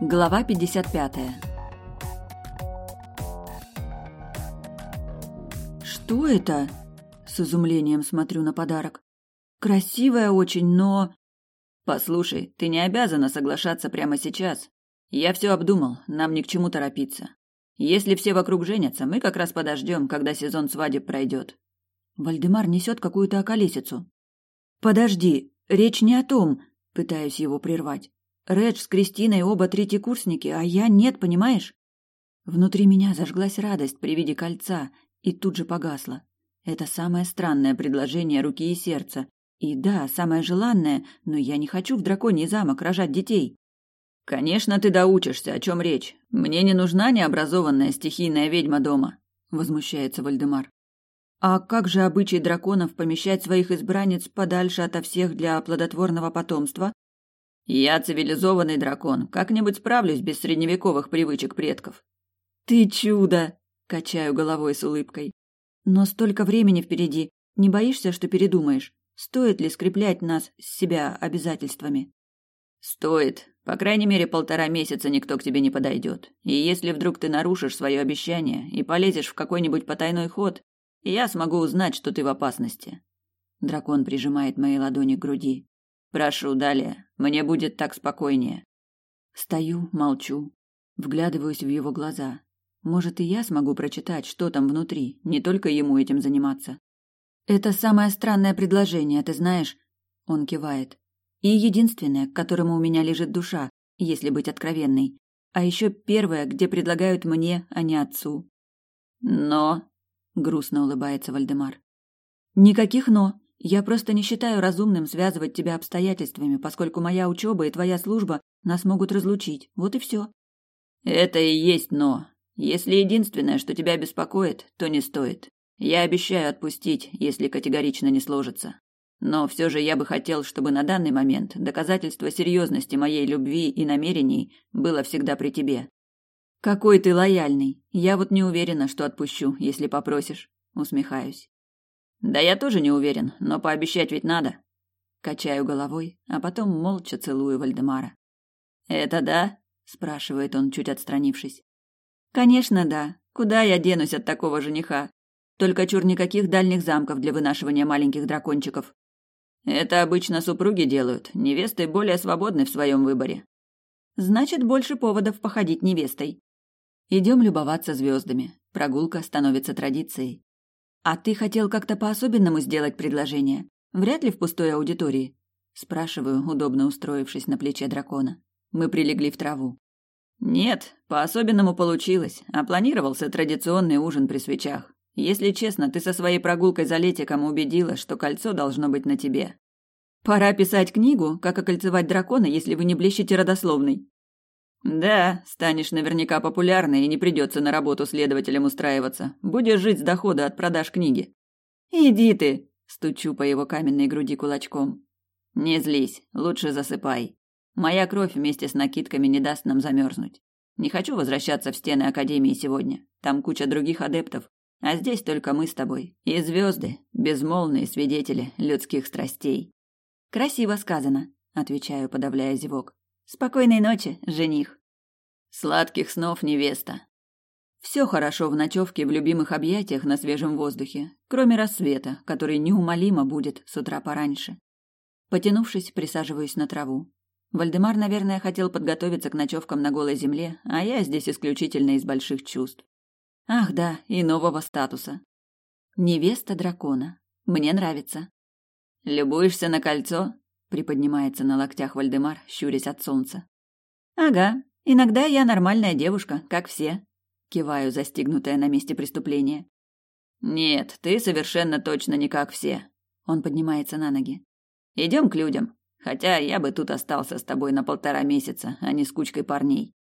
Глава 55. Что это? С изумлением смотрю на подарок. Красивая очень, но Послушай, ты не обязана соглашаться прямо сейчас. Я все обдумал, нам ни к чему торопиться. Если все вокруг женятся, мы как раз подождем, когда сезон свадеб пройдет. Вальдемар несет какую-то околесицу. Подожди, речь не о том, пытаюсь его прервать. Редж с Кристиной оба третьекурсники, а я нет, понимаешь? Внутри меня зажглась радость при виде кольца и тут же погасла. Это самое странное предложение руки и сердца. И да, самое желанное, но я не хочу в драконий замок рожать детей. Конечно, ты доучишься, о чем речь. Мне не нужна необразованная стихийная ведьма дома, возмущается Вальдемар. А как же обычай драконов помещать своих избранниц подальше ото всех для плодотворного потомства? Я цивилизованный дракон, как-нибудь справлюсь без средневековых привычек предков. Ты чудо, качаю головой с улыбкой. Но столько времени впереди. Не боишься, что передумаешь? Стоит ли скреплять нас с себя обязательствами? Стоит. По крайней мере, полтора месяца никто к тебе не подойдет. И если вдруг ты нарушишь свое обещание и полезешь в какой-нибудь потайной ход, я смогу узнать, что ты в опасности. Дракон прижимает мои ладони к груди. Прошу, далее. Мне будет так спокойнее. Стою, молчу, вглядываюсь в его глаза. Может, и я смогу прочитать, что там внутри, не только ему этим заниматься. Это самое странное предложение, ты знаешь? Он кивает. И единственное, к которому у меня лежит душа, если быть откровенной. А еще первое, где предлагают мне, а не отцу. Но, грустно улыбается Вальдемар. Никаких но. Я просто не считаю разумным связывать тебя обстоятельствами, поскольку моя учеба и твоя служба нас могут разлучить. Вот и все. Это и есть но. Если единственное, что тебя беспокоит, то не стоит. Я обещаю отпустить, если категорично не сложится. Но все же я бы хотел, чтобы на данный момент доказательство серьезности моей любви и намерений было всегда при тебе. Какой ты лояльный. Я вот не уверена, что отпущу, если попросишь. Усмехаюсь. Да я тоже не уверен, но пообещать ведь надо. Качаю головой, а потом молча целую Вальдемара. Это да? спрашивает он, чуть отстранившись. Конечно, да. Куда я денусь от такого жениха? Только чур никаких дальних замков для вынашивания маленьких дракончиков. Это обычно супруги делают. Невесты более свободны в своем выборе. Значит, больше поводов походить невестой. Идем любоваться звездами. Прогулка становится традицией. «А ты хотел как-то по-особенному сделать предложение? Вряд ли в пустой аудитории?» Спрашиваю, удобно устроившись на плече дракона. Мы прилегли в траву. «Нет, по-особенному получилось, а планировался традиционный ужин при свечах. Если честно, ты со своей прогулкой за летиком убедила, что кольцо должно быть на тебе». «Пора писать книгу, как окольцевать дракона, если вы не блещете родословной», да, станешь наверняка популярной и не придется на работу следователем устраиваться. Будешь жить с дохода от продаж книги. Иди ты, стучу по его каменной груди кулачком. Не злись, лучше засыпай. Моя кровь вместе с накидками не даст нам замерзнуть. Не хочу возвращаться в стены академии сегодня. Там куча других адептов, а здесь только мы с тобой и звезды, безмолвные свидетели людских страстей. Красиво сказано, отвечаю, подавляя зевок. Спокойной ночи, жених. Сладких снов, невеста. Все хорошо в ночевке в любимых объятиях на свежем воздухе, кроме рассвета, который неумолимо будет с утра пораньше. Потянувшись, присаживаюсь на траву. Вальдемар, наверное, хотел подготовиться к ночевкам на голой земле, а я здесь исключительно из больших чувств. Ах да, и нового статуса. Невеста дракона. Мне нравится. Любуешься на кольцо? Приподнимается на локтях Вальдемар, щурясь от солнца. Ага, иногда я нормальная девушка, как все, киваю, застигнутая на месте преступления. Нет, ты совершенно точно не как все. Он поднимается на ноги. Идем к людям. Хотя я бы тут остался с тобой на полтора месяца, а не с кучкой парней.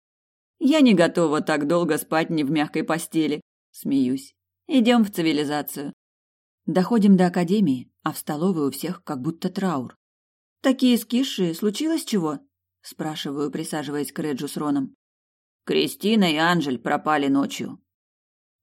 Я не готова так долго спать не в мягкой постели. Смеюсь. Идем в цивилизацию. Доходим до академии, а в столовой у всех как будто траур. «Такие скисшие, случилось чего?» – спрашиваю, присаживаясь к Реджу с Роном. «Кристина и Анжель пропали ночью»,